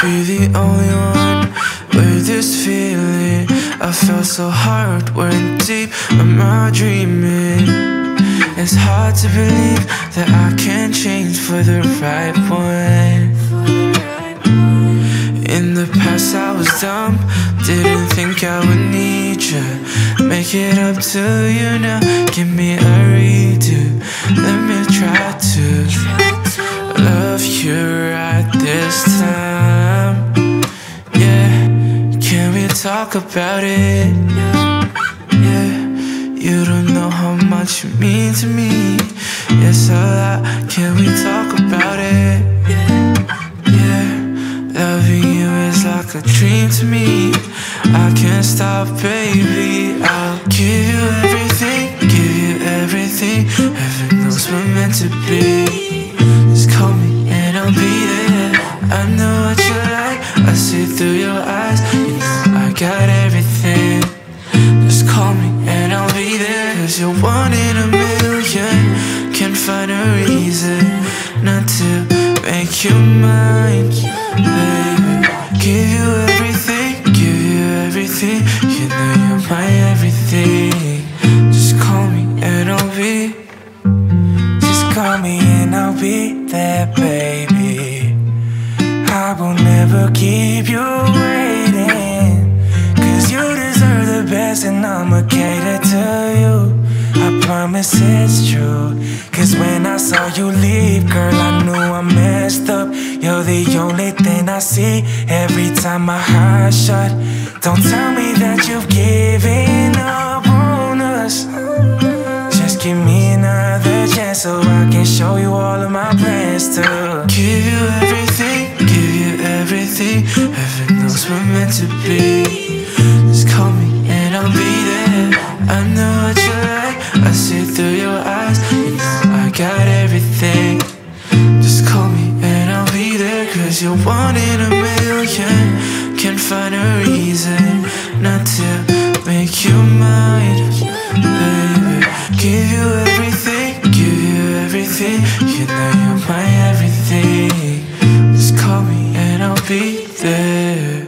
be the only one with this feeling. I felt so hard, went deep. Am I dreaming? It's hard to believe that I can change for the right one. In the past, I was dumb, didn't think I would need you. Make it up to you now, give me a redo. Let me try to love you right this time. Talk about it? Yeah, you don't know how much you mean to me. Yes, a lot. Can we talk about it? Yeah, loving you is like a dream to me. I can't stop, baby. I'll give you everything, give you everything. Heaven knows we're meant to be. You're one in a million. Can't find a reason not to make you mine, baby. Give you everything, give you everything. You know you're my everything. Just call me and I'll be. Just call me and I'll be there, baby. I will never keep you waiting. Cause you deserve the best and cater to you. Promise it's true. Cause when I saw you leave, girl, I knew I messed up. You're the only thing I see every time my heart shut. Don't tell me that you've given up on us. Just give me another chance so I can show you all of my plans to give you everything, give you everything. Heaven knows we're meant to be. One in a million. Can't find a reason not to make you mine, baby. Give you everything, give you everything. You know you're my everything. Just call me and I'll be there.